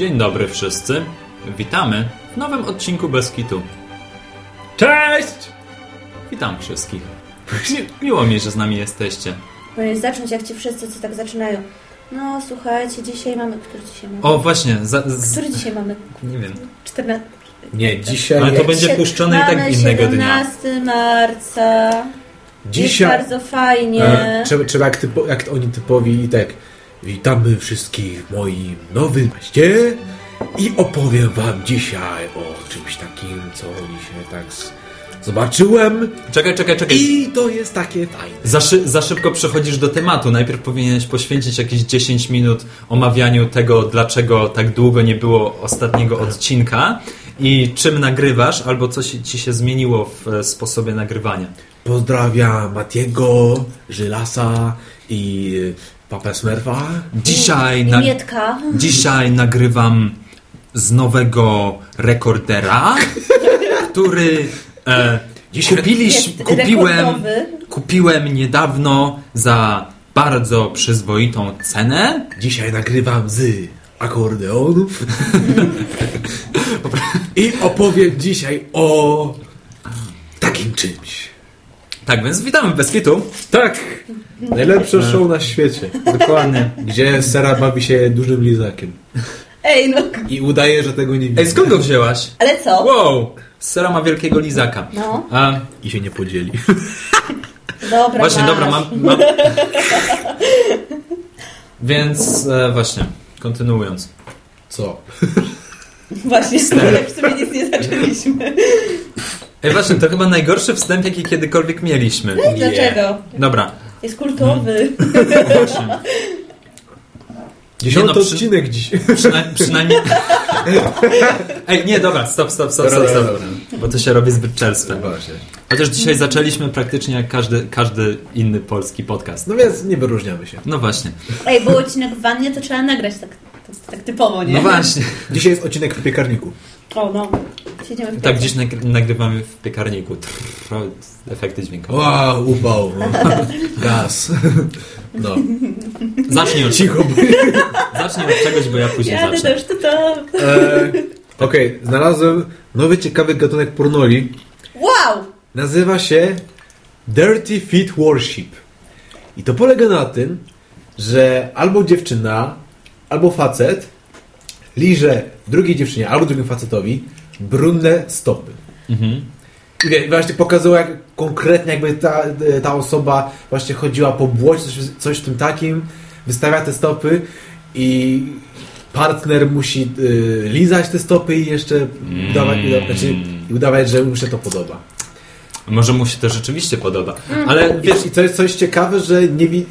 Dzień dobry wszyscy. Witamy w nowym odcinku Beskitu. Cześć! Witam wszystkich. Mi- Miło mi, że z nami jesteście. Powinieneś zacząć jak ci wszyscy, co tak zaczynają. No słuchajcie, dzisiaj mamy... Który dzisiaj mamy? O, właśnie, za, z, Który dzisiaj mamy? nie wiem. 14... Nie, dzisiaj. Ale to będzie puszczone i tak innego dnia. 17 marca. Dzisiaj. Jest bardzo fajnie. E, trzeba, trzeba jak, typo, jak oni typowi i tak. Witamy wszystkich w moim nowym mieście i opowiem wam dzisiaj o czymś takim, co dzisiaj tak zobaczyłem Czekaj, czekaj, czekaj. i to jest takie fajne. Za, szy, za szybko przechodzisz do tematu. Najpierw powinieneś poświęcić jakieś 10 minut omawianiu tego, dlaczego tak długo nie było ostatniego odcinka i czym nagrywasz, albo co ci się zmieniło w e, sposobie nagrywania. Pozdrawiam Matiego, Żylasa i Papa Smurfa. Dzisiaj, I na, dzisiaj nagrywam z nowego rekordera, który e, kupiliś, kupiłem, kupiłem niedawno za bardzo przyzwoitą cenę. Dzisiaj nagrywam z akordeonów i opowiem dzisiaj o takim czymś. Tak, więc witamy w Beskitu. Tak, najlepsze show na świecie, Dokładnie. gdzie Sera bawi się dużym lizakiem Ej, no. i udaje, że tego nie widzi Ej, skąd go wzięłaś? Ale co? Wow! Sera ma wielkiego lizaka. No, A, i się nie podzieli. dobra, właśnie, masz. dobra, mam... mam... Więc e, właśnie, kontynuując. Co? Właśnie, w sumie nic nie zaczęliśmy. Ej, właśnie, to chyba najgorszy wstęp, jaki kiedykolwiek mieliśmy. Dlaczego? Dobra, Jest kultowy. właśnie. Dziesiąty no, przy- odcinek dziś. Przyna przynajmniej... Ej, nie, dobra, stop, stop, stop, stop, Dobra, stop. dobra, Bo to się robi zbyt czerstwe. Właśnie. Chociaż dzisiaj zaczęliśmy praktycznie jak każdy, każdy inny polski podcast. No więc nie wyróżniamy się. No właśnie. Ej, był odcinek w wannie, to trzeba nagrać tak, tak, tak typowo, nie? No właśnie. Dzisiaj jest odcinek w piekarniku. O, no. Siedzimy w Tak, gdzieś nagry- nagrywamy w piekarniku. Trrr, efekty dźwiękowe. Wow, upał. Gaz. No. Zacznij od, Cicho. zacznij od czegoś, bo ja później Jadę zacznę. też, to to. E, Okej, znalazłem nowy ciekawy gatunek pornoli. Wow! Nazywa się Dirty Feet Worship. I to polega na tym, że albo dziewczyna, albo facet liże drugiej dziewczynie, albo drugim facetowi brudne stopy. Mhm. I właśnie pokazał, jak konkretnie jakby ta, ta osoba właśnie chodziła po błocie, coś, coś w tym takim, wystawia te stopy i partner musi y, lizać te stopy i jeszcze udawać, uda, znaczy, udawać, że mu się to podoba. Może mu się to rzeczywiście podoba. Mm. Ale wiesz, Wiesz, i to jest coś ciekawe, że nie wi-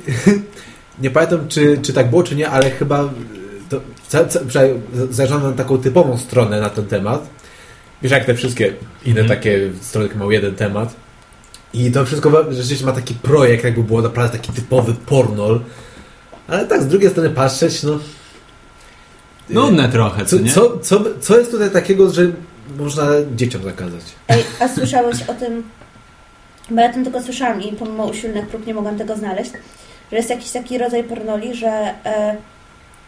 nie pamiętam, czy, czy tak było, czy nie, ale chyba to, ca, ca, przynajmniej zajrzałem na taką typową stronę na ten temat. Wiesz, jak te wszystkie inne Mhm. takie strony które mają jeden temat. I to wszystko rzeczywiście ma taki projekt, jakby było naprawdę taki typowy pornol. Ale tak, z drugiej strony patrzeć, no... nudne trochę, co Co, nie? co, co, co jest tutaj takiego, że można dzieciom zakazać? Ej, a słyszałeś o tym, bo ja tym tylko słyszałam i pomimo usilnych prób nie mogłam tego znaleźć, że jest jakiś taki rodzaj pornoli, że e,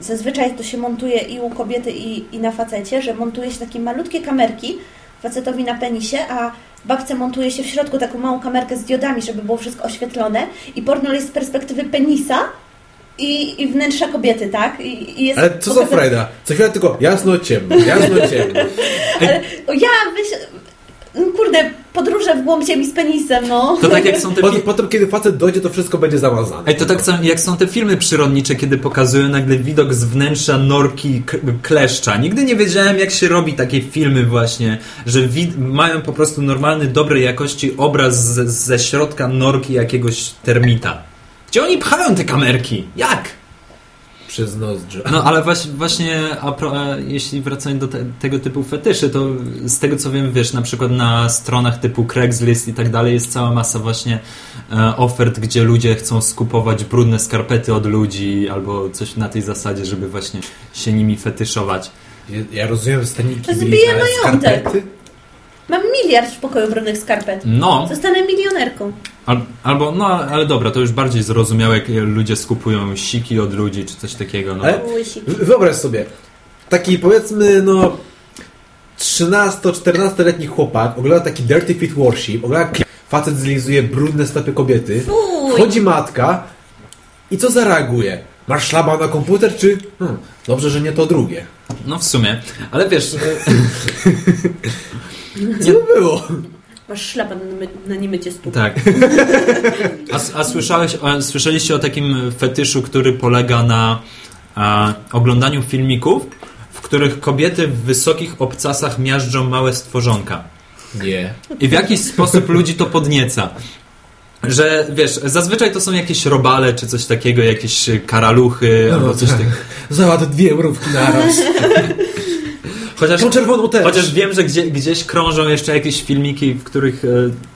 zazwyczaj to się montuje i u kobiety i, i na facecie, że montuje się takie malutkie kamerki facetowi na penisie, a babce montuje się w środku taką małą kamerkę z diodami, żeby było wszystko oświetlone i pornol jest z perspektywy penisa i, i wnętrza kobiety, tak? I, i jest Ale co za frajda? Co chwilę tylko jasno, ciemno, jasno, ciemno. O, ja, no kurde, podróże w głąb ziemi z penisem, no. To tak jak są te Potem, potem, kiedy facet dojdzie, to wszystko będzie zamazane. Ej, to tak są, jak są te filmy przyrodnicze, kiedy pokazują nagle widok z wnętrza norki kleszcza. Nigdy nie wiedziałem, jak się robi takie filmy właśnie, że mają po prostu normalny, dobrej jakości obraz z- ze środka norki jakiegoś termita. Gdzie oni pchają te kamerki? Jak? Przez nozdrze. No ale właśnie, właśnie a pro, e, jeśli wracając do te, tego typu fetyszy, to z tego co wiem, wiesz, na przykład na stronach typu Craigslist i tak dalej jest cała masa właśnie e, ofert, gdzie ludzie chcą skupować brudne skarpety od ludzi albo coś na tej zasadzie, żeby właśnie się nimi fetyszować. Ja, ja rozumiem, że staniki To byli majątek. skarpety. Mam miliard w pokoju brudnych skarpet. No, Zostanę milionerką. Al, albo, no ale dobra, to już bardziej zrozumiałe, jak ludzie skupują siki od ludzi czy coś takiego. No. Ale wyobraź sobie, taki powiedzmy, no 13-14-letni chłopak ogląda taki Dirty Fit Worship, ogląda facet zlizuje brudne stopy kobiety, Fuj. wchodzi matka i co zareaguje? Masz szlaba na komputer, czy... Hmm, dobrze, że nie to drugie. No w sumie. Ale wiesz, e, Co by było? Masz szlapa na, my- na niemycie stóp. Tak. A, a słyszałeś, a słyszeliście o takim fetyszu, który polega na a, oglądaniu filmików, w których kobiety w wysokich obcasach miażdżą małe stworzonka. Nie. I w jakiś sposób ludzi to podnieca. Że wiesz, zazwyczaj to są jakieś robale czy coś takiego, jakieś karaluchy albo coś tak. takiego. Załatw dwie mrówki naraz. Chociaż, Tą czerwoną też. chociaż wiem, że gdzie, gdzieś krążą jeszcze jakieś filmiki, w których e,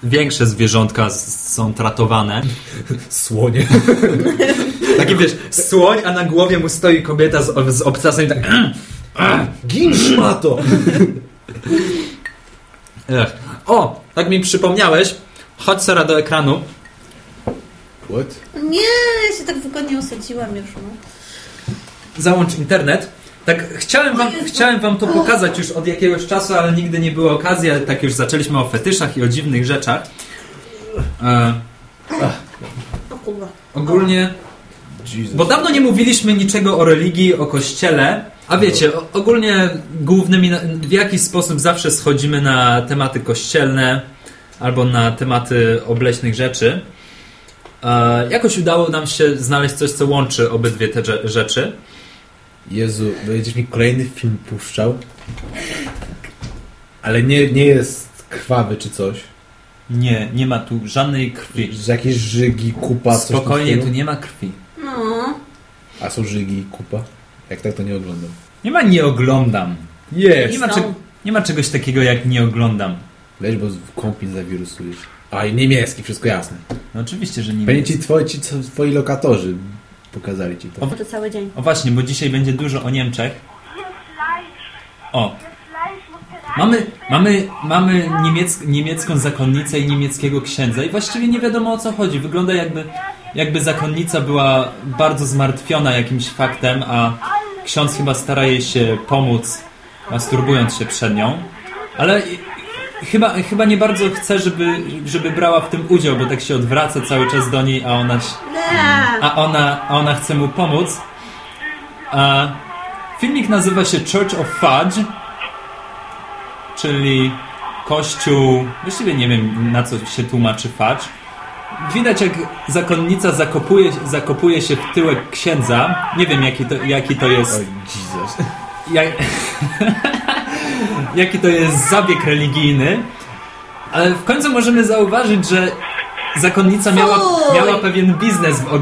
większe zwierzątka s- są tratowane. Słonie. Taki wiesz, słoń, a na głowie mu stoi kobieta z, z obcasem i tak. Gin szmato! Ech. O, tak mi przypomniałeś. Chodź Sara do ekranu. What? Nie, ja się tak wygodnie usadziłam już. No. Załącz internet. Tak, chciałem wam, chciałem wam to pokazać już od jakiegoś czasu, ale nigdy nie było okazji, ale tak już zaczęliśmy o fetyszach i o dziwnych rzeczach. E, ogólnie, bo dawno nie mówiliśmy niczego o religii, o kościele, a wiecie, ogólnie głównymi, w jakiś sposób zawsze schodzimy na tematy kościelne albo na tematy obleśnych rzeczy. E, jakoś udało nam się znaleźć coś, co łączy obydwie te rze- rzeczy. Jezu, będziesz mi kolejny film puszczał. Ale nie, nie jest krwawy czy coś. Nie, nie ma tu żadnej krwi. Że jakieś żygi, kupa, coś Spokojnie, tu nie ma krwi. No. A są żygi, kupa? Jak tak to nie oglądam. Nie ma nie oglądam. Jest! Nie ma, cze- nie ma czegoś takiego jak nie oglądam. Weź, bo kompin zawirusujesz. A, i niemiecki, wszystko jasne. No oczywiście, że nie Pewnie ci twoi, ci co- twoi lokatorzy pokazali ci to. O, To cały dzień. o właśnie, bo dzisiaj będzie dużo o Niemczech. O, mamy, mamy, mamy niemiec, niemiecką zakonnicę i niemieckiego księdza i właściwie nie wiadomo o co chodzi. Wygląda jakby, jakby zakonnica była bardzo zmartwiona jakimś faktem, a ksiądz chyba stara jej się pomóc, masturbując się przed nią. Ale chyba, chyba nie bardzo chce, żeby, żeby brała w tym udział, bo tak się odwraca cały czas do niej, a ona, a ona, a ona chce mu pomóc. A filmik nazywa się Church of Fudge, czyli kościół, właściwie nie wiem na co się tłumaczy fudge. Widać jak zakonnica zakopuje, zakopuje się w tyłek księdza. Nie wiem jaki to, jaki to jest O, Jesus. jak, jaki to jest zabieg religijny, ale w końcu możemy zauważyć, że zakonnica miała, miała pewien biznes w,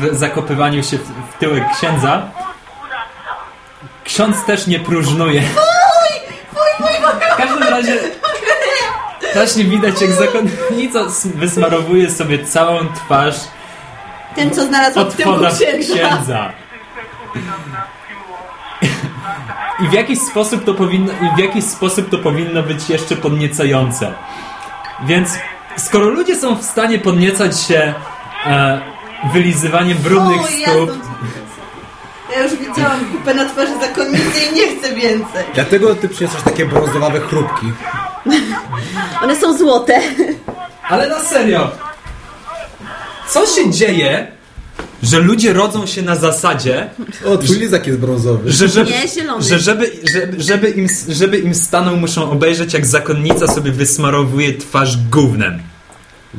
w zakopywaniu się w, w tyłek księdza. Ksiądz też nie próżnuje. W każdym razie właśnie widać, jak zakonnica wysmarowuje sobie całą twarz Ten, co znalazł w tyłku księdza. księdza. I w jakiś sposób to powinno, w jakiś sposób to powinno być jeszcze podniecające. Więc skoro ludzie są w stanie podniecać się e, wylizywaniem brudnych O, stóp, Ja już widziałam kupę na twarzy zakonnicy i nie chcę więcej. Dlatego ty przyniosłeś takie brązowe chrupki. One są złote. ale na serio, co się dzieje, że ludzie rodzą się na zasadzie, O, twój lizak jest brązowy. że żeby, Nie, zielony. że żeby, że, żeby, im, żeby im stanął, muszą obejrzeć, jak zakonnica sobie wysmarowuje twarz gównem.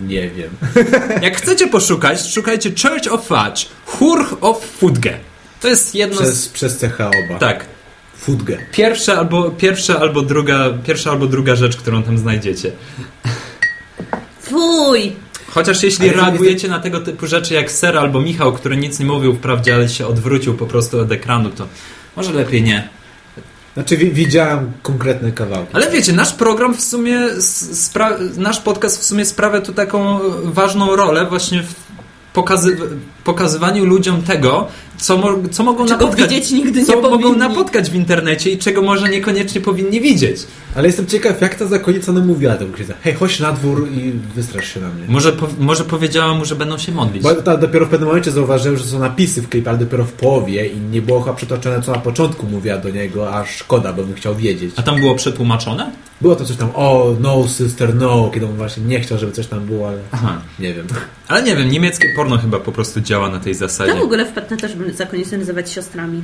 Nie wiem. Jak chcecie poszukać, szukajcie Church of Fudge, Hurch of Fudge. To jest jedno z... Przez, przez CH oba. Tak. Futgę. Pierwsza albo, pierwsza, albo druga, pierwsza albo druga rzecz, którą tam znajdziecie. Fuj! Chociaż jeśli Ale reagujecie na tego typu rzeczy jak Ser albo Michał, który nic nie mówił wprawdzie, ale się odwrócił po prostu od ekranu, to może lepiej nie. Znaczy wi- widziałem konkretne kawałki. Ale wiecie, nasz program w sumie, nasz podcast w sumie sprawia tu taką ważną rolę właśnie w pokazy- pokazywaniu ludziom tego, co, mo, co mogą Czego napotkać, widzieć nigdy co nie mogą powinni. napotkać w internecie i czego może niekoniecznie powinni widzieć. Ale jestem ciekaw, jak ta zakonnica nam mówiła temu księdza. Hej, chodź na dwór i wystrasz się na mnie. Może, po, może powiedziała mu, że będą się modlić. Bo ta, dopiero w pewnym momencie zauważyłem, że są napisy w klipie, ale dopiero w połowie i nie było chyba przytoczone, co na początku mówiła do niego, a szkoda, bo bym chciał wiedzieć. A tam było przetłumaczone? Było to coś tam, o, no sister, no, kiedy on właśnie nie chciał, żeby coś tam było, ale Aha. nie wiem. Ale nie wiem, niemieckie porno chyba po prostu działa na tej zasadzie. Kto w ogóle wpadł na to, żeby zakonnice nazywać siostrami?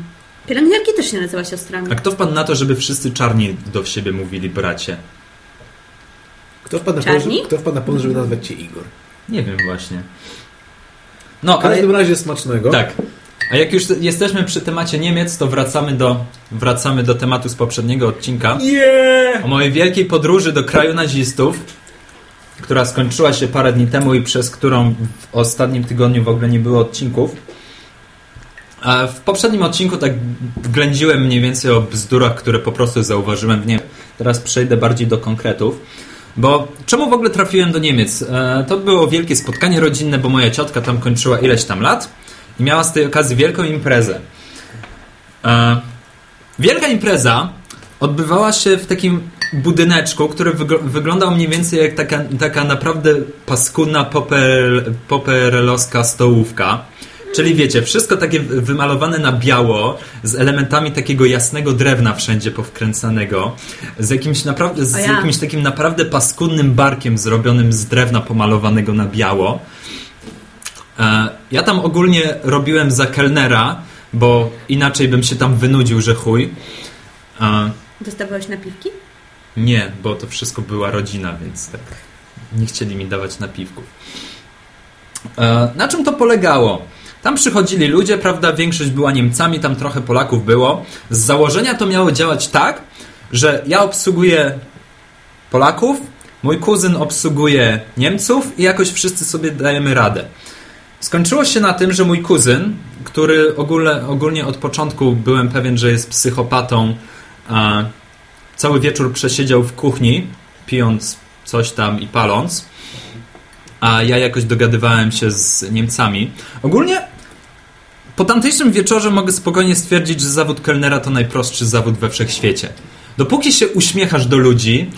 Pielęgniarki też się nazywa siostrami. A kto wpadł na to, żeby wszyscy czarni do siebie mówili bracie? Kto wpadł na Czarni? pomysł, kto wpadł na pomysł, żeby nazwać cię Igor? Nie wiem właśnie. No, W ale... każdym razie smacznego. Tak. A jak już jesteśmy przy temacie Niemiec, to wracamy do, wracamy do tematu z poprzedniego odcinka. Yeah! O mojej wielkiej podróży do kraju nazistów, która skończyła się parę dni temu i przez którą w ostatnim tygodniu w ogóle nie było odcinków. W poprzednim odcinku tak ględziłem mniej więcej o bzdurach, które po prostu zauważyłem w Niemczech. Teraz przejdę bardziej do konkretów. Bo czemu w ogóle trafiłem do Niemiec? E, to było wielkie spotkanie rodzinne, bo moja ciotka tam kończyła ileś tam lat i miała z tej okazji wielką imprezę. E, wielka impreza odbywała się w takim budyneczku, który wygl- wyglądał mniej więcej jak taka, taka naprawdę paskudna poper, poperelowska stołówka. Czyli wiecie, wszystko takie wymalowane na biało, z elementami takiego jasnego drewna wszędzie powkręcanego, z jakimś naprawdę, z ja. jakimś takim naprawdę paskudnym barkiem zrobionym z drewna pomalowanego na biało. E, Ja tam ogólnie robiłem za kelnera, bo inaczej bym się tam wynudził, że chuj. E, Dostawałeś napiwki? nie, bo to wszystko była rodzina, więc tak nie chcieli mi dawać napiwków. E, Na czym to polegało? Tam przychodzili ludzie, prawda, większość była Niemcami, tam trochę Polaków było. Z założenia to miało działać tak, że ja obsługuję Polaków, mój kuzyn obsługuje Niemców i jakoś wszyscy sobie dajemy radę. Skończyło się na tym, że mój kuzyn, który ogólnie, ogólnie od początku byłem pewien, że jest psychopatą, cały wieczór przesiedział w kuchni, pijąc coś tam i paląc, a ja jakoś dogadywałem się z Niemcami. Ogólnie po tamtejszym wieczorze mogę spokojnie stwierdzić, że zawód kelnera to najprostszy zawód we wszechświecie. Dopóki się uśmiechasz do ludzi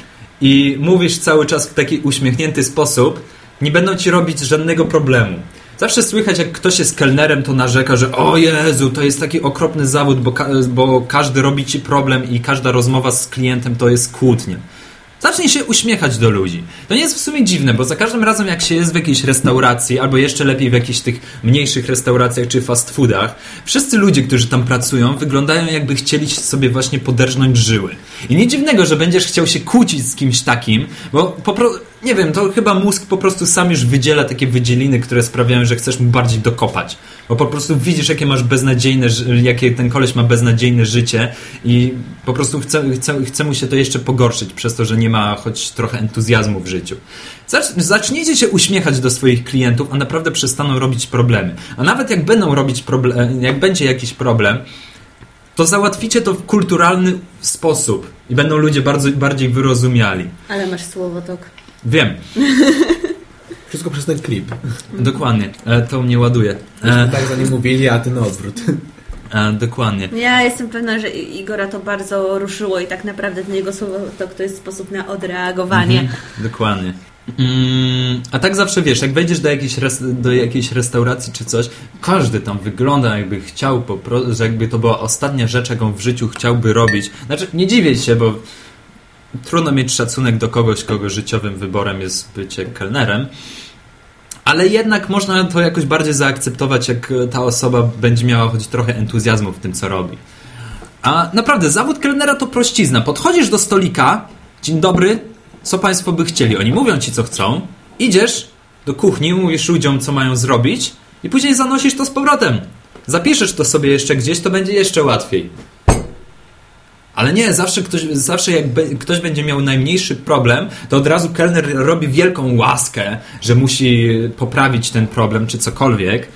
i mówisz cały czas w taki uśmiechnięty sposób, nie będą ci robić żadnego problemu. Zawsze słychać, jak ktoś jest kelnerem, to narzeka, że o Jezu, to jest taki okropny zawód, bo, ka- bo każdy robi ci problem i każda rozmowa z klientem to jest kłótnia. Zacznij się uśmiechać do ludzi. To nie jest w sumie dziwne, bo za każdym razem jak się jest w jakiejś restauracji, albo jeszcze lepiej w jakichś tych mniejszych restauracjach czy fast foodach, wszyscy ludzie, którzy tam pracują, wyglądają jakby chcieli sobie właśnie poderżnąć żyły. I nie dziwnego, że będziesz chciał się kłócić z kimś takim, bo po pro... nie wiem, to chyba mózg po prostu sam już wydziela takie wydzieliny, które sprawiają, że chcesz mu bardziej dokopać. Bo po prostu widzisz, jakie masz beznadziejne, jakie ten koleś ma beznadziejne życie i po prostu chce, chce, chce mu się to jeszcze pogorszyć przez to, że nie ma choć trochę entuzjazmu w życiu. Zacz, zacznijcie się uśmiechać do swoich klientów, a naprawdę przestaną robić problemy. A nawet jak będą robić problem, jak będzie jakiś problem, to załatwicie to w kulturalny sposób i będą ludzie bardzo, bardziej wyrozumiali. Ale masz słowotok. Wiem, Wszystko przez ten klip. dokładnie. E, to mnie ładuje. E, Tak za nim mówili, a ty na odwrót. e, dokładnie. Ja jestem pewna, że Igora to bardzo ruszyło i tak naprawdę ten jego słowotok to jest sposób na odreagowanie. Mhm, dokładnie. Mm, a tak zawsze wiesz, jak wejdziesz do jakiejś, res, do jakiejś restauracji czy coś, każdy tam wygląda jakby chciał, po że jakby to była ostatnia rzecz, jaką w życiu chciałby robić. Znaczy, nie dziwię się, bo trudno mieć szacunek do kogoś, kogo życiowym wyborem jest bycie kelnerem. Ale jednak można to jakoś bardziej zaakceptować, jak ta osoba będzie miała choć trochę entuzjazmu w tym, co robi. A naprawdę, zawód kelnera to prościzna. Podchodzisz do stolika, dzień dobry, co Państwo by chcieli? Oni mówią Ci, co chcą. Idziesz do kuchni, mówisz ludziom, co mają zrobić i później zanosisz to z powrotem. Zapiszesz to sobie jeszcze gdzieś, to będzie jeszcze łatwiej. Ale nie, zawsze, ktoś, zawsze jak be, ktoś będzie miał najmniejszy problem, to od razu kelner robi wielką łaskę, że musi poprawić ten problem czy cokolwiek.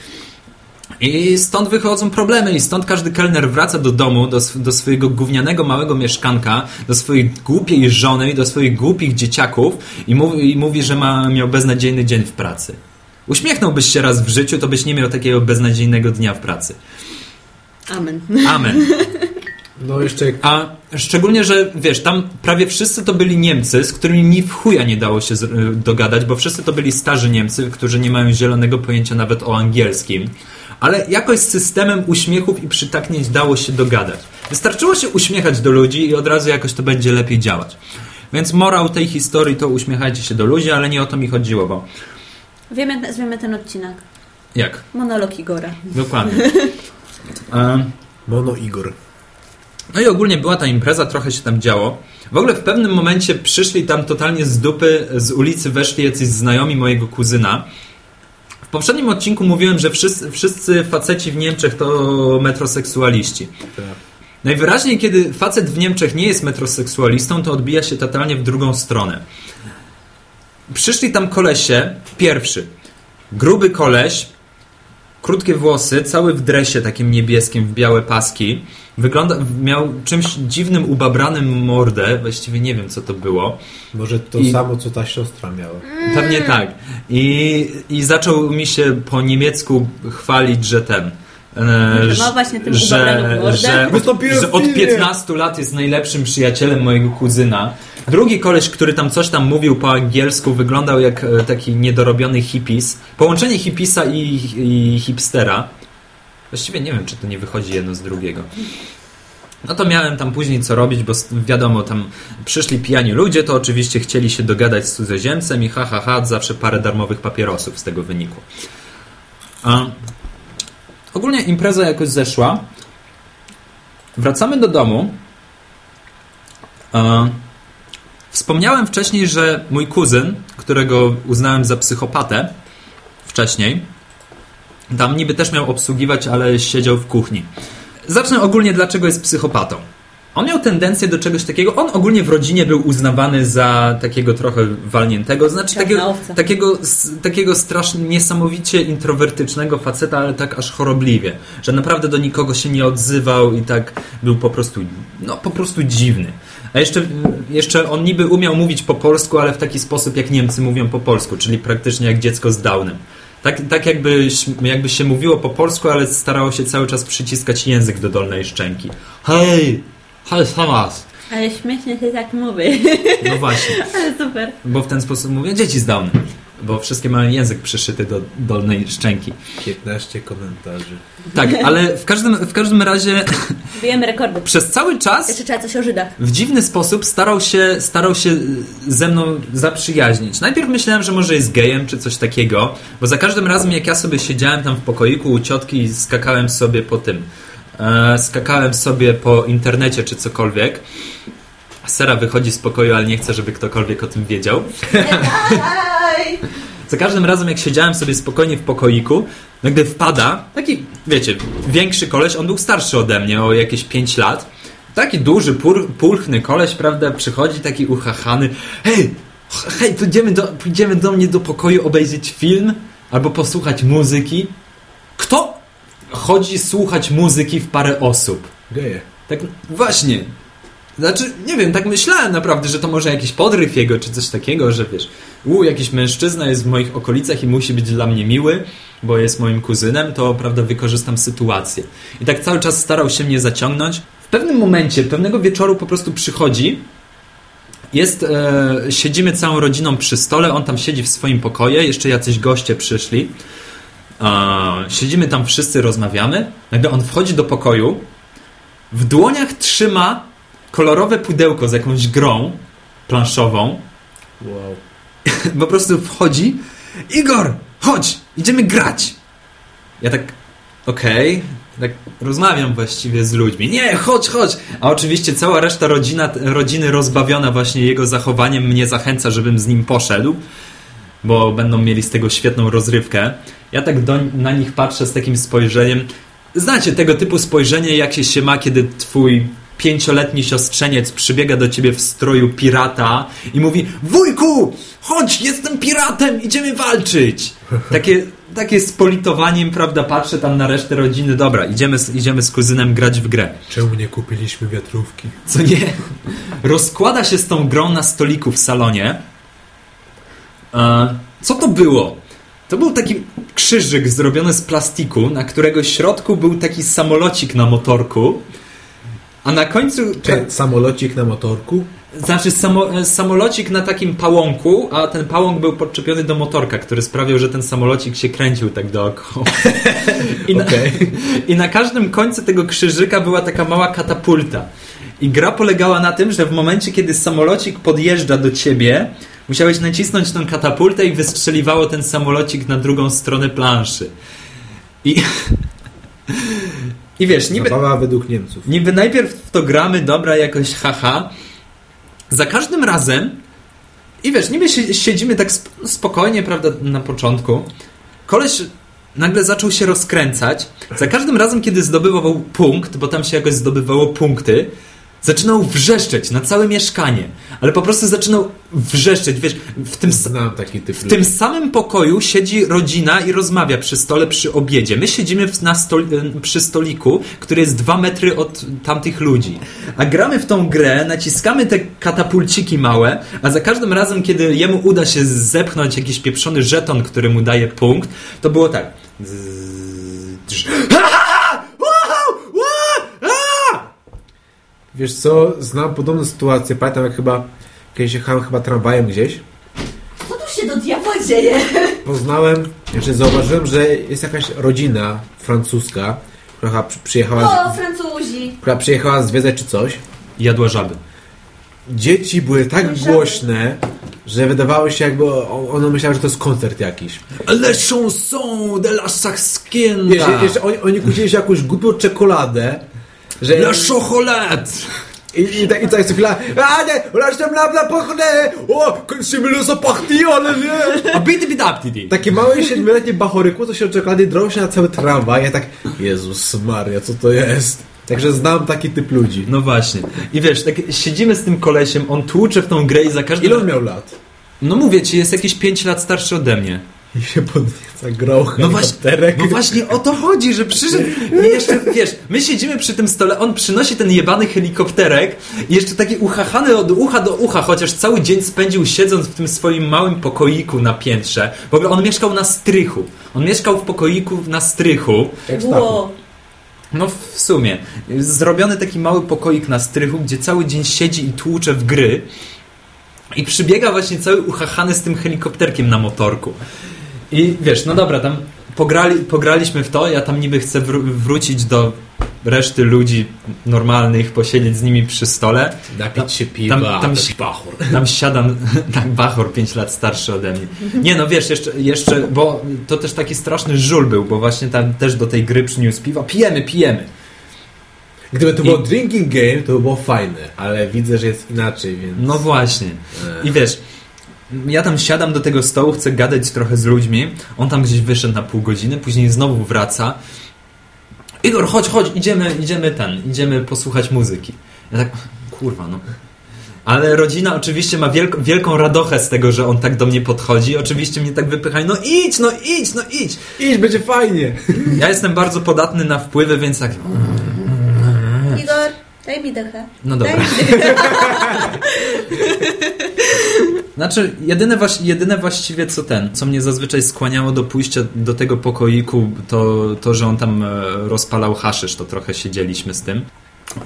I stąd wychodzą problemy, i stąd każdy kelner wraca do domu, do, do swojego gównianego małego mieszkanka, do swojej głupiej żony, do swoich głupich dzieciaków i mówi, i mówi że ma, miał beznadziejny dzień w pracy. Uśmiechnąłbyś się raz w życiu, to byś nie miał takiego beznadziejnego dnia w pracy. Amen. Amen. No jeszcze A szczególnie, że wiesz, tam prawie wszyscy to byli Niemcy, z którymi ni w chuja nie dało się y, dogadać, bo wszyscy to byli starzy Niemcy, którzy nie mają zielonego pojęcia nawet o angielskim. Ale jakoś z systemem uśmiechów i przytaknięć dało się dogadać. Wystarczyło się uśmiechać do ludzi i od razu jakoś to będzie lepiej działać. Więc morał tej historii to uśmiechajcie się do ludzi, ale nie o to mi chodziło, bo Wiemy, jak nazwiemy ten odcinek. jak? Monolog Igora. Dokładnie. Mono Igor. No i ogólnie była ta impreza, trochę się tam działo. W ogóle w pewnym momencie przyszli tam totalnie z dupy, z ulicy weszli jacyś znajomi mojego kuzyna. W poprzednim odcinku mówiłem, że wszyscy, wszyscy faceci w Niemczech to metroseksualiści. Tak. Najwyraźniej, kiedy facet w Niemczech nie jest metroseksualistą, to odbija się totalnie w drugą stronę. Przyszli tam kolesie, pierwszy, gruby koleś, krótkie włosy, cały w dresie takim niebieskim, w białe paski. Wygląda, miał czymś dziwnym ubabranym mordę, właściwie nie wiem co to było. Może to I- samo, co ta siostra miała. Pewnie tak. I, I zaczął mi się po niemiecku chwalić, że ten. Że tym że, że, że od filmie. 15 lat jest najlepszym przyjacielem mojego kuzyna. Drugi koleś, który tam coś tam mówił po angielsku, wyglądał jak e, taki niedorobiony hippies. Połączenie hippisa i, i hipstera. Właściwie nie wiem, czy to nie wychodzi jedno z drugiego. No to miałem tam później co robić, bo wiadomo, tam przyszli pijani ludzie, to oczywiście chcieli się dogadać z cudzoziemcem i ha, ha, ha, zawsze parę darmowych papierosów z tego wynikło. A, ogólnie impreza jakoś zeszła. Wracamy do domu. A, wspomniałem wcześniej, że mój kuzyn, którego uznałem za psychopatę wcześniej, tam niby też miał obsługiwać, ale siedział w kuchni. Zacznę ogólnie, dlaczego jest psychopatą. On miał tendencję do czegoś takiego. On ogólnie w rodzinie był uznawany za takiego trochę walniętego, znaczy takiego, takiego, takiego strasznie niesamowicie introwertycznego faceta, ale tak aż chorobliwie, że naprawdę do nikogo się nie odzywał i tak był po prostu, no po prostu dziwny. A jeszcze, jeszcze on niby umiał mówić po polsku, ale w taki sposób, jak Niemcy mówią po polsku, czyli praktycznie jak dziecko z Downem. Tak, tak jakby, jakby się mówiło po polsku, ale starało się cały czas przyciskać język do dolnej szczęki. Hej! Hej, Samas! Ale śmiesznie się tak mówi. No właśnie, Ale super. bo w ten sposób mówię dzieci z Downem, bo wszystkie mają język przyszyty do dolnej szczęki. 15 komentarzy. Tak, ale w każdym, w każdym razie Bijemy rekordy. przez cały czas Jeszcze trzeba coś o Żydach. w dziwny sposób starał się, starał się ze mną zaprzyjaźnić. Najpierw myślałem, że może jest gejem czy coś takiego, bo za każdym razem jak ja sobie siedziałem tam w pokoiku u ciotki i skakałem sobie po tym, skakałem sobie po internecie czy cokolwiek, Sera wychodzi z pokoju, ale nie chce, żeby ktokolwiek o tym wiedział. Za każdym razem, jak siedziałem sobie spokojnie w pokoiku, nagle wpada taki, wiecie, większy koleś, on był starszy ode mnie o jakieś 5 lat. Taki duży, pur, pulchny koleś, prawda, przychodzi taki uchachany. Hej, hej, pójdziemy do, pójdziemy do mnie do pokoju obejrzeć film albo posłuchać muzyki. Kto chodzi słuchać muzyki w parę osób? Geje. Tak, właśnie. Znaczy, nie wiem, tak myślałem naprawdę, że to może jakiś podryw jego, czy coś takiego, że wiesz, u, jakiś mężczyzna jest w moich okolicach i musi być dla mnie miły, bo jest moim kuzynem, to prawda, wykorzystam sytuację. I tak cały czas starał się mnie zaciągnąć. W pewnym momencie, pewnego wieczoru po prostu przychodzi, jest, e, siedzimy całą rodziną przy stole, on tam siedzi w swoim pokoju, jeszcze jacyś goście przyszli. Siedzimy tam wszyscy, rozmawiamy. Nagle on wchodzi do pokoju, w dłoniach trzyma kolorowe pudełko z jakąś grą planszową. Wow. Po prostu wchodzi. Igor, chodź, idziemy grać. Ja tak, okej, tak rozmawiam właściwie z ludźmi. Nie, chodź, chodź. A oczywiście cała reszta rodzina, rodziny rozbawiona właśnie jego zachowaniem mnie zachęca, żebym z nim poszedł, bo będą mieli z tego świetną rozrywkę. Ja tak do, na nich patrzę z takim spojrzeniem. Znacie tego typu spojrzenie, jakie się ma, kiedy twój pięcioletni siostrzeniec przybiega do ciebie w stroju pirata i mówi Wujku, chodź, jestem piratem, idziemy walczyć. Takie, takie z politowaniem, prawda, patrzę tam na resztę rodziny. Dobra, idziemy, z- idziemy z kuzynem grać w grę. Czemu nie kupiliśmy wiatrówki? Co nie? Rozkłada się z tą grą na stoliku w salonie. E, co to było? To był taki krzyżyk zrobiony z plastiku, na którego środku był taki samolocik na motorku, a na końcu... Czy samolocik na motorku? Znaczy samo, samolocik na takim pałąku, a ten pałąk był podczepiony do motorka, który sprawiał, że ten samolocik się kręcił tak dookoła. I, na, Okej. I na każdym końcu tego krzyżyka była taka mała katapulta. I gra polegała na tym, że w momencie, kiedy samolocik podjeżdża do ciebie, musiałeś nacisnąć tą katapultę i wystrzeliwało ten samolocik na drugą stronę planszy. I, I wiesz, niby, Zabawa według Niemców. Niby najpierw w to gramy, dobra, jakoś haha. Za każdym razem i wiesz, niby si- siedzimy tak sp- spokojnie, prawda, na początku. Koleś nagle zaczął się rozkręcać. Za każdym razem, kiedy zdobywał punkt, bo tam się jakoś zdobywało punkty, zaczynał wrzeszczeć na całe mieszkanie. Ale po prostu zaczynał wrzeszczeć, wiesz, w tym, w tym samym pokoju siedzi rodzina i rozmawia przy stole przy obiedzie. My siedzimy w- na stol, przy stoliku, który jest dwa metry od tamtych ludzi. A gramy w tą grę, naciskamy te katapulciki małe, a za każdym razem, kiedy jemu uda się zepchnąć jakiś pieprzony żeton, który mu daje punkt, to było tak. Zzz, Wiesz co, znam podobną sytuację. Pamiętam jak chyba kiedyś jechałem chyba tramwajem gdzieś. Co tu się do diabła dzieje? Poznałem, znaczy zauważyłem, że jest jakaś rodzina francuska, która przyjechała, O, Francuzi! z, która przyjechała zwiedzać czy coś. Jadła żaby. Dzieci były tak Żaby. głośne, że wydawało się jakby o- one myślały, że to jest koncert jakiś. Le chanson de la Wiesz, Saskienda. jeszcze oni, oni się jakąś głupią czekoladę, że... La chocolate. I, i, tak, I tak co chwila, a nie, lâche bla bla pochne, o, kończymy le parti, ale nie. A bity bidaptidi. Takie małe siedmioletnie bachoryku, co się od czekolady drą się na cały tramwaj. Ja tak, Jezus Maria, co to jest? Także znam taki typ ludzi. No właśnie. I wiesz, tak siedzimy z tym kolesiem, on tłucze w tą grę i za każdym... Ile on miał lat? No mówię ci, jest jakieś 5 lat starszy ode mnie. I się podnieca, grał No właśnie, no właśnie o to chodzi, że przyszedł i jeszcze, wiesz, my siedzimy przy tym stole, on przynosi ten jebany helikopterek i jeszcze taki uchachany od ucha do ucha, chociaż cały dzień spędził siedząc w tym swoim małym pokoiku na piętrze. W ogóle on mieszkał na strychu. On mieszkał w pokoiku na strychu. Jak. No w sumie. Zrobiony taki mały pokoik na strychu, gdzie cały dzień siedzi i tłucze w gry. I przybiega właśnie cały uchachany z tym helikopterkiem na motorku. I wiesz, no dobra, tam pograli, pograliśmy w to, ja tam niby chcę wró- wrócić do reszty ludzi normalnych, posiedzieć z nimi przy stole. Napić się piwa, Tam- tam, się- bachor. Tam siadam, tak, Bachor 5 lat starszy ode mnie. Nie no, wiesz, jeszcze, jeszcze, bo to też taki straszny żul był, bo właśnie tam też do tej gry przyniósł piwa. Pijemy, pijemy. Gdyby to I- było drinking game, to by było fajne, ale widzę, że jest inaczej, więc... No właśnie. I wiesz, ja tam siadam do tego stołu, chcę gadać trochę z ludźmi. On tam gdzieś wyszedł na pół godziny, później znowu wraca. Igor, chodź, chodź, idziemy, idziemy ten, idziemy posłuchać muzyki. Ja tak, kurwa, no. Ale rodzina oczywiście ma wielko, wielką radochę z tego, że on tak do mnie podchodzi. Oczywiście mnie tak wypychają, no idź, no idź, no idź. Idź, będzie fajnie. Ja jestem bardzo podatny na wpływy, więc tak, Igor, daj mi dechę. no dobra. Znaczy, jedyne, właś- jedyne właściwie co ten, co mnie zazwyczaj skłaniało do pójścia do tego pokoiku, to, to że on tam e, rozpalał haszysz, to trochę siedzieliśmy z tym.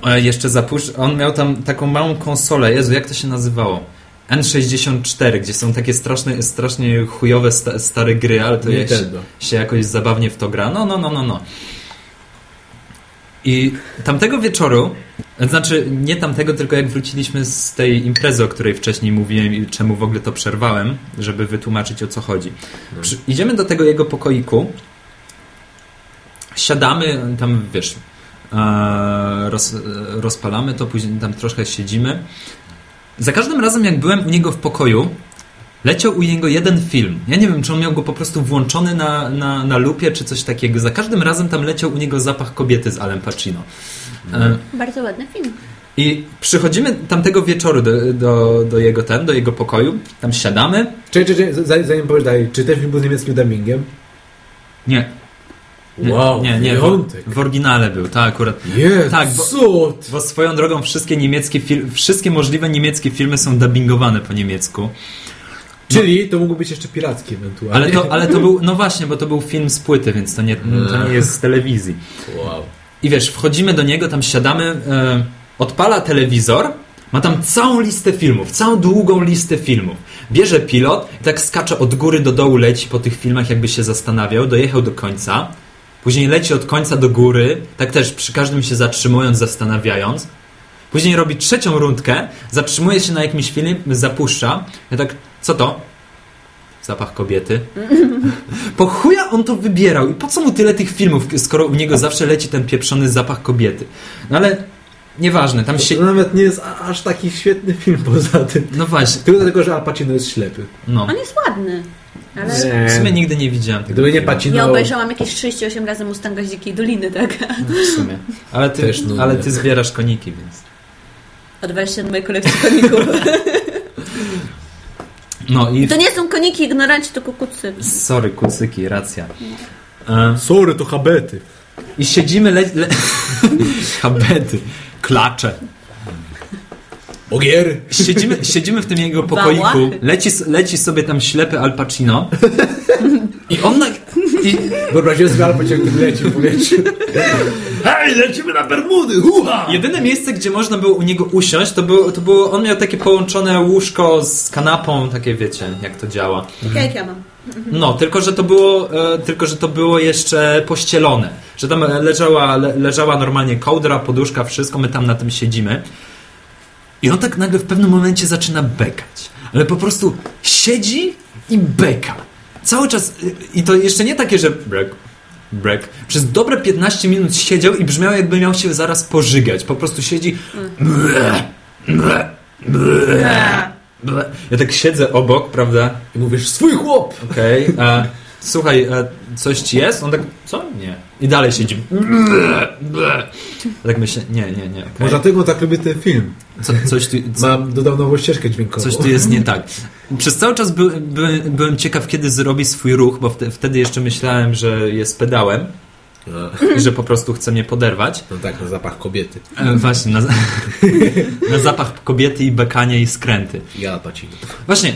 E, jeszcze zapuszcz, on miał tam taką małą konsolę, Jezu, jak to się nazywało? N64, gdzie są takie straszne, strasznie chujowe sta, stare gry, ale to jak się, się jakoś zabawnie w to gra. No, no, no, no, no. I tamtego wieczoru, znaczy nie tamtego, tylko jak wróciliśmy z tej imprezy, o której wcześniej mówiłem i czemu w ogóle to przerwałem, żeby wytłumaczyć o co chodzi. Przy, idziemy do tego jego pokoiku, siadamy, tam wiesz, e, roz, rozpalamy to, później tam troszkę siedzimy. Za każdym razem, jak byłem u niego w pokoju, leciał u niego jeden film. Ja nie wiem, czy on miał go po prostu włączony na, na, na lupie, czy coś takiego. Za każdym razem tam leciał u niego zapach kobiety z Alem Pacino. E, Bardzo ładny film. I przychodzimy tamtego wieczoru do, do, do jego ten, do jego pokoju, tam siadamy. Czekaj, czekaj, zanim, zanim powiesz dalej, czy ten film był z niemieckim dubbingiem? Nie. Nie, Wow, nie, nie. W, wyjątek. w oryginale był, tak, akurat. Jest, Tak, bo- cud! Bo swoją drogą wszystkie niemieckie fil- wszystkie możliwe niemieckie filmy są dubbingowane po niemiecku. Czyli to mógł być jeszcze piracki ewentualnie. Ale to, ale to był, no właśnie, bo to był film z płyty, więc to nie, to nie jest z telewizji. Wow. I wiesz, wchodzimy do niego, tam siadamy, e, odpala telewizor, ma tam całą listę filmów, całą długą listę filmów. Bierze pilot i tak skacze od góry do dołu, leci po tych filmach, jakby się zastanawiał, dojechał do końca. Później leci od końca do góry, tak też przy każdym się zatrzymując, zastanawiając. Później robi trzecią rundkę, zatrzymuje się na jakimś filmie, zapuszcza. Ja tak, co to? Zapach kobiety. Po chuja on to wybierał i po co mu tyle tych filmów, skoro u niego zawsze leci ten pieprzony zapach kobiety. No ale nieważne, tam się... To nawet nie jest aż taki świetny film poza tym. No właśnie, Tylko dlatego, że Al Pacino jest ślepy. no. On jest ładny. Ale W sumie nigdy nie widziałem tego Gdyby nie. Pacino... ja obejrzałam jakieś 38 razy Mustanga z Dzikiej Doliny, tak? W sumie. Ale ty, Też ale ty zbierasz koniki, więc... Odważ się do mojej kolekcji koników. No i... To nie są koniki, ignoranci, to kukucy. Sorry, kucyki, racja. E, Sorry, to habety. I siedzimy... Le... Le... Habety. Klacze. Ogiery. Siedzimy, siedzimy w tym jego pokoiku, leci, leci sobie tam ślepy Al Pacino i on... I... Wyobraźcie sobie Al Pacino, który leci powietrzu. Hej, lecimy na Bermudy, huha! Jedyne miejsce, gdzie można było u niego usiąść, to było, to było... On miał takie połączone łóżko z kanapą, takie wiecie, jak to działa. Tak jak ja mam. No, tylko że to było, e, tylko że to było jeszcze pościelone. Że tam leżała, le, leżała normalnie kołdra, poduszka, wszystko, my tam na tym siedzimy. I on tak nagle w pewnym momencie zaczyna bekać. Ale po prostu siedzi i beka. Cały czas. I to jeszcze nie takie, że brek, brek. Przez dobre 15 minut siedział i brzmiał jakby miał się zaraz pożygać. Po prostu siedzi. Ble. Ja tak siedzę obok, prawda? I mówisz, swój chłop! Okej, a słuchaj, a coś ci jest? On tak, co? Nie. I dalej siedzi. Ble, ble. Tak myślę, nie, nie, nie. Okay. Może dlatego tak lubię ten film. Co, coś, tu, co, Mam, dodał nową ścieżkę dźwiękową. coś tu jest nie tak. Przez cały czas by, by, byłem ciekaw, kiedy zrobi swój ruch, bo wte, wtedy jeszcze myślałem, że jest pedałem No, i że po prostu chce mnie poderwać. no tak, na zapach kobiety. E, właśnie, na, na zapach kobiety i bekanie i skręty. Al Pacino. Właśnie,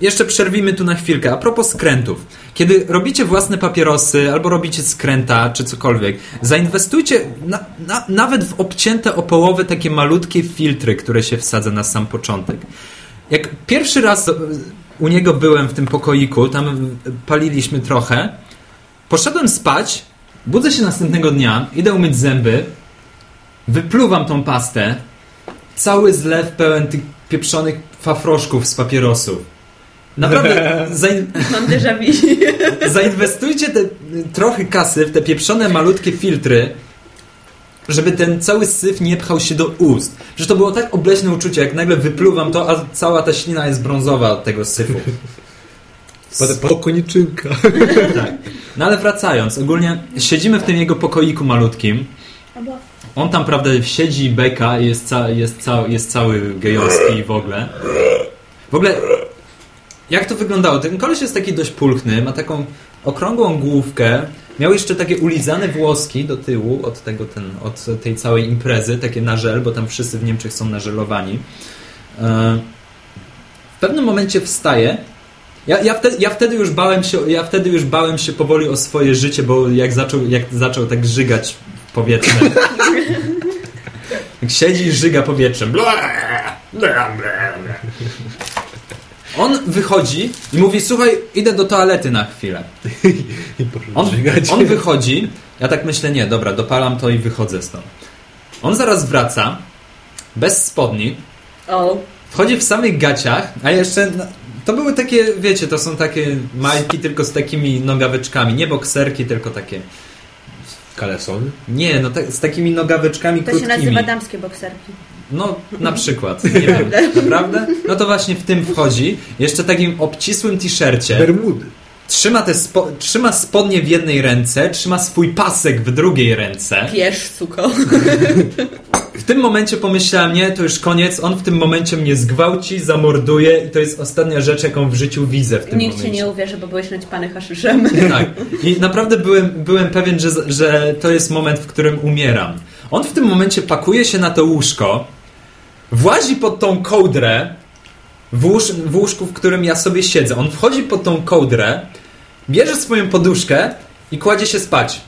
jeszcze przerwimy tu na chwilkę. A propos skrętów. Kiedy robicie własne papierosy, albo robicie skręta, czy cokolwiek, zainwestujcie na, na, nawet w obcięte o połowę takie malutkie filtry, które się wsadza na sam początek. Jak pierwszy raz u niego byłem w tym pokoiku, tam paliliśmy trochę, poszedłem spać, budzę się następnego dnia, idę umyć zęby, wypluwam tą pastę, cały zlew pełen tych pieprzonych fafroszków z papierosów. Naprawdę, zain, Mam déjà vu. zainwestujcie te, trochę kasy w te pieprzone malutkie filtry, żeby ten cały syf nie pchał się do ust. Że to było tak obleśne uczucie, jak nagle wypluwam to, a cała ta ślina jest brązowa od tego syfu. Po koniczynka. Tak. No ale wracając, ogólnie siedzimy w tym jego pokoiku malutkim. On tam, prawda, siedzi i beka i jest, ca, jest, ca, jest cały gejowski w ogóle. W ogóle, jak to wyglądało? Ten koleś jest taki dość pulchny, ma taką okrągłą główkę, miał jeszcze takie ulizane włoski do tyłu od, tego, ten, od tej całej imprezy, takie na żel, bo tam wszyscy w Niemczech są nażelowani. E, W pewnym momencie wstaje. Ja, ja, wtedy, ja, wtedy już bałem się, ja wtedy już bałem się powoli o swoje życie, bo jak zaczął, jak zaczął tak żygać powietrzem. jak siedzi i żyga powietrzem. Bla, bla, bla, bla. On wychodzi i mówi, słuchaj, idę do toalety na chwilę. On, on wychodzi, ja tak myślę, nie, dobra, dopalam to i wychodzę stąd. On zaraz wraca, bez spodni, O, wchodzi w samych gaciach, a jeszcze to były takie, wiecie, to są takie majki tylko z takimi nogaweczkami, nie bokserki, tylko takie, Kalesony. nie, no tak, z takimi nogaweczkami to się krótkimi. nazywa damskie bokserki. No, na przykład. Nie wiem, naprawdę? No to właśnie w tym wchodzi. Jeszcze takim obcisłym t-shircie. Bermudy. Trzyma, te spo, trzyma spodnie w jednej ręce, trzyma swój pasek w drugiej ręce. Piesz, suko. W tym momencie pomyślałem, nie, to już koniec. On w tym momencie mnie zgwałci, zamorduje i to jest ostatnia rzecz, jaką w życiu widzę w tym Nikt ci momencie. nie uwierzy, bo byłeś naćpany haszyszem. Tak. I naprawdę byłem, byłem pewien, że, że to jest moment, w którym umieram. On w tym momencie pakuje się na to łóżko, włazi pod tą kołdrę w, łóż, w łóżku, w którym ja sobie siedzę. On wchodzi pod tą kołdrę, bierze swoją poduszkę i kładzie się spać.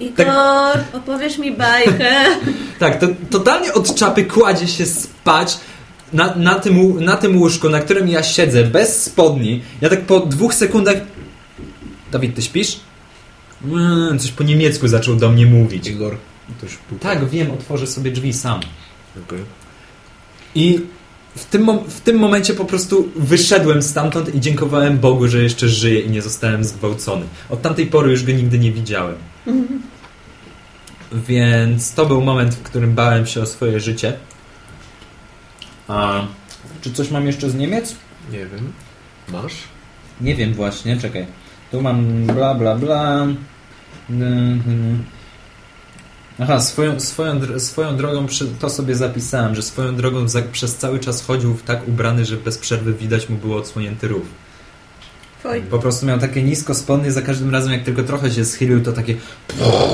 Igor, opowiesz mi bajkę. Tak, to totalnie od czapy kładzie się spać na, na, tym, na tym łóżku, na którym ja siedzę, bez spodni. Ja tak po dwóch sekundach... Dawid, ty śpisz? Mm, coś po niemiecku zaczął do mnie mówić. Igor. Tak, wiem, otworzę sobie drzwi sam. Okej. I w tym, w tym momencie po prostu wyszedłem stamtąd i dziękowałem Bogu, że jeszcze żyję i nie zostałem zgwałcony. Od tamtej pory już go nigdy nie widziałem. Więc to był moment, w którym bałem się o swoje życie. A czy coś mam jeszcze z Niemiec? Nie wiem. Masz? Nie wiem właśnie, czekaj. Tu mam bla bla bla. Aha, swoją, swoją, swoją drogą to sobie zapisałem, że swoją drogą za, przez cały czas chodził tak ubrany, że bez przerwy widać mu było odsłonięty rów. Twój. Po prostu miał takie nisko spodnie, za każdym razem jak tylko trochę się schylił, to takie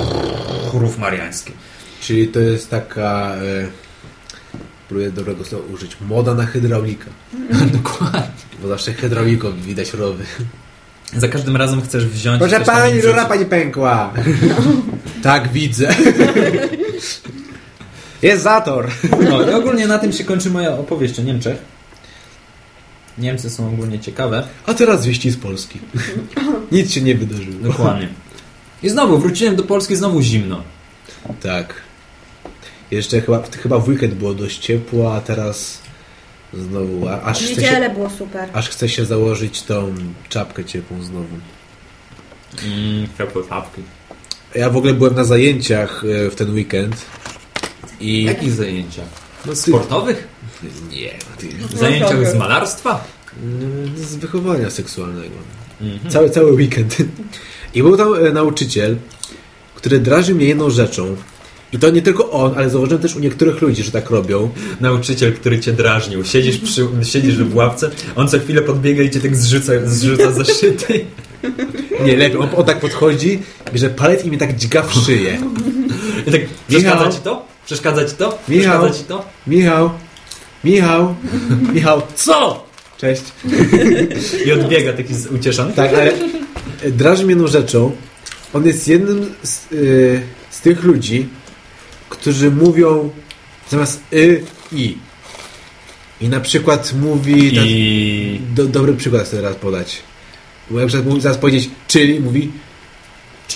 rów mariański. Czyli to jest taka... E, próbuję dobrego słowa użyć. Moda na hydraulika. Dokładnie. Bo zawsze hydrauliką widać rowy. Za każdym razem chcesz wziąć... Proszę pani, wrzucić. pani pękła. tak, widzę. jest zator. No i ogólnie na tym się kończy moja opowieść o Niemczech. Niemcy są ogólnie ciekawe. A teraz wieści z Polski. Nic się nie wydarzyło. Dokładnie. I znowu, wróciłem do Polski, znowu zimno. Tak. Jeszcze chyba, chyba w weekend było dość ciepło, a teraz znowu, a- aż W chce, się, niedzielę było super. aż chce się założyć tą czapkę ciepłą znowu. Mmm, ciepłe papki. Ja w ogóle byłem na zajęciach e, w ten weekend i... Jakich zajęciach? No, ty- Sportowych? Nie, ty, Zajęciach z malarstwa? mm, z wychowania seksualnego. Mhm. Cały, cały weekend. I był tam e, nauczyciel, który draży mnie jedną rzeczą. I to nie tylko on, ale zauważyłem też u niektórych ludzi, że tak robią. Nauczyciel, który cię drażnił. Siedzisz, przy, siedzisz w ławce, on co chwilę podbiega i cię tak zrzuca, zrzuca za szyty. Nie, lepiej. On, on tak podchodzi, bierze palet i mnie tak dźga w szyję. I tak, przeszkadza ci to? Przeszkadza ci to? Michał. Przeszkadza ci to? Michał, Michał, Michał, co? Cześć. I odbiega taki ucieszony. Tak, ale draży mnie jedną rzeczą. On jest jednym z, y, z tych ludzi, którzy mówią zamiast y, i. I na przykład mówi... I... Do, dobry przykład chcę teraz podać. Bo na przykład mówi, zamiast powiedzieć czyli, mówi...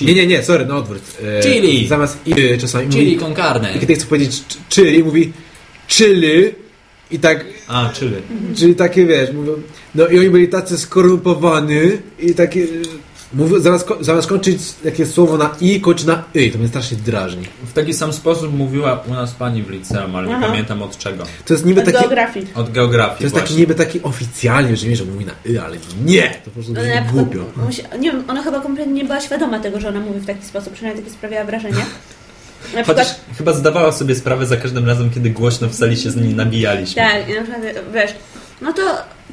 Nie, nie, nie, sorry, na odwrót. E, Chili. Zamiast i czasami Chili mówi... con carne. I kiedy chce powiedzieć cz- czyli, mówi czyli i tak... A, czyli. Czyli takie, wiesz, mówią... No i oni byli tacy skorumpowani i takie... Zamiast, ko- zamiast kończyć jakieś słowo na i, kończy na y. To mnie strasznie drażni. W taki sam sposób mówiła u nas pani w liceum, ale nie Aha. pamiętam od czego. To jest niby Od taki... geografii. Od geografii To jest właśnie. taki niby taki oficjalnie, że nie, że mówi na y, ale nie! To po prostu na przykład głupio. musi, nie wiem, ona chyba kompletnie nie była świadoma tego, że ona mówi w taki sposób, przynajmniej takie sprawiała wrażenie. Na Chociaż przykład, chyba zdawała sobie sprawę za każdym razem, kiedy głośno w sali się z niej nabijaliśmy. tak, i na przykład, wiesz, no to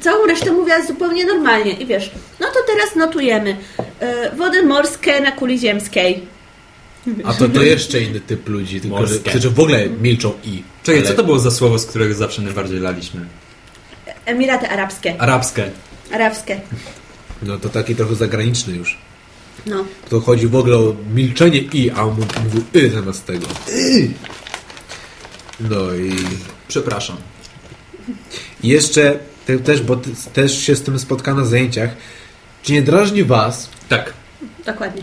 całą resztę mówiła zupełnie normalnie i wiesz, no to teraz notujemy y, wody morskie na kuli ziemskiej. A to, to jeszcze inny typ ludzi, tylko że, którzy w ogóle milczą i. Czekaj, Ale- co to było za słowo, z którego zawsze najbardziej laliśmy? Emiraty Arabskie. Arabskie. Arabskie. No to taki trochę zagraniczny już. No. To chodzi w ogóle o milczenie i, a on mów- mówił y zamiast tego. Y. No i Przepraszam. I jeszcze te, też, bo ty, też się z tym spotkano na zajęciach. Czy nie drażni was? Tak. Dokładnie.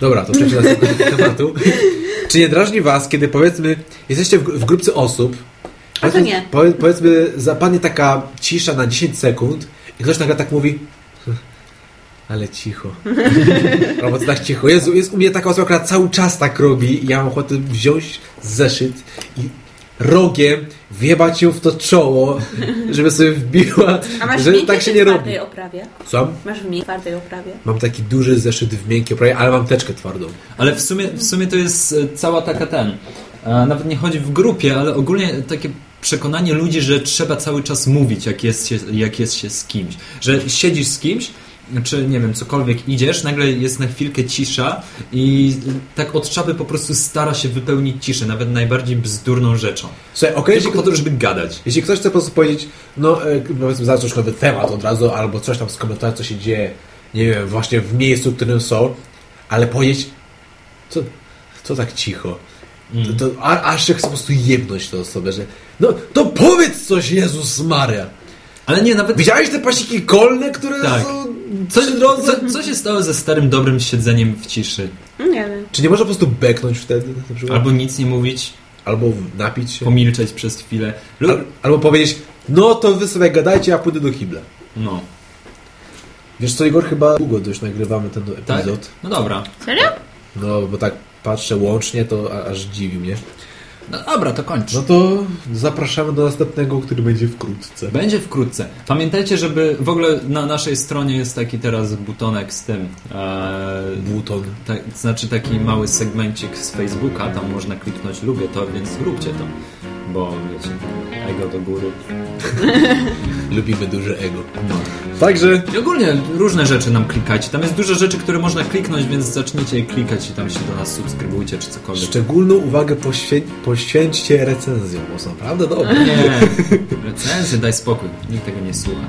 Dobra, to przejdźmy do tematu. Czy nie drażni was, kiedy powiedzmy, jesteście w, w grupce osób, A to powiedzmy, nie. Powie, powiedzmy, zapadnie taka cisza na 10 sekund i ktoś nagle tak mówi ale cicho. Albo to tak cicho. Jezu, jest u mnie taka osoba, która cały czas tak robi i ja mam ochotę wziąć zeszyt i rogiem wjebać ją w to czoło, żeby sobie wbiła, A masz że tak się nie w robi. oprawie? Co? Masz w miękkiej twardej oprawie? Mam taki duży zeszyt w miękkiej oprawie, ale mam teczkę twardą. Ale w sumie, w sumie to jest e, cała taka ten. e, Nawet nie chodzi w grupie, ale ogólnie takie przekonanie ludzi, że trzeba cały czas mówić, jak jest się, jak jest się z kimś. Że siedzisz z kimś czy nie wiem, cokolwiek idziesz, nagle jest na chwilkę cisza i tak od czapy po prostu stara się wypełnić ciszę, nawet najbardziej bzdurną rzeczą. Słuchaj, okej, Tylko po to, żeby gadać. Jeśli ktoś chce po prostu powiedzieć, no e, powiedzmy zacząć nowy temat od razu, albo coś tam skomentować, co się dzieje, nie wiem, właśnie w miejscu, w którym są, ale powiedzieć, co, co tak cicho? Mm. To, to, a, aż się chce po prostu jebnąć tę osobę, że no to powiedz coś, Jezus Maria. Ale nie, nawet... Widziałeś te pasiki kolne, które Tak. są Co, co, co się stało ze starym, dobrym siedzeniem w ciszy? Nie wiem. Czy nie można po prostu beknąć wtedy? Na przykład? Albo nic nie mówić, albo napić się? pomilczeć przez chwilę. Lub... Al, albo powiedzieć, no to wy sobie gadajcie, ja pójdę do kibla. No, Wiesz co, Igor, chyba długo dość nagrywamy ten tak? epizod. No dobra. Serio? No, bo tak patrzę łącznie, to aż dziwi mnie. No dobra, to kończ. No to zapraszamy do następnego, który będzie wkrótce. Będzie wkrótce. Pamiętajcie, żeby w ogóle na naszej stronie jest taki teraz butonek z tym. E, Buton. tak, znaczy taki mały segmencik z Facebooka, tam można kliknąć lubię to, więc zróbcie to. Bo wiecie, ego do góry. Lubimy duże ego. Także I ogólnie różne rzeczy nam klikajcie. Tam jest dużo rzeczy, które można kliknąć, więc zacznijcie je klikać i tam się do nas subskrybujcie czy cokolwiek. szczególną uwagę poświę poświęćcie recenzjom, bo są naprawdę dobre. Nie, recenzję daj spokój. Nikt tego nie słucha.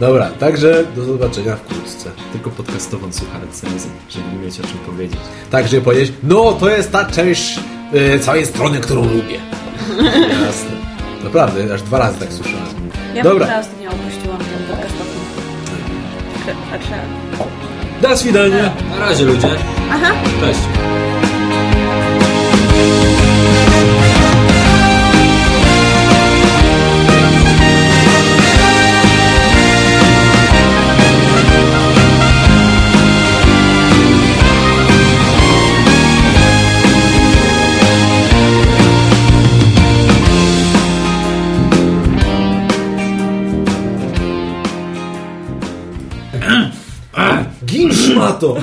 Dobra, także do zobaczenia wkrótce. Tylko podcastową słucha recenzji, żeby mieć o czym powiedzieć. Także powiedzieć, no to jest ta część e, całej strony, którą lubię. Jasne. Naprawdę, aż dwa razy tak słyszałem. Ja Dobra. Dobra. ostatnio opuściłam tą podcastową. Patrzę. Do swidania. Na razie ludzie. Aha. Cześć. Gin szmato!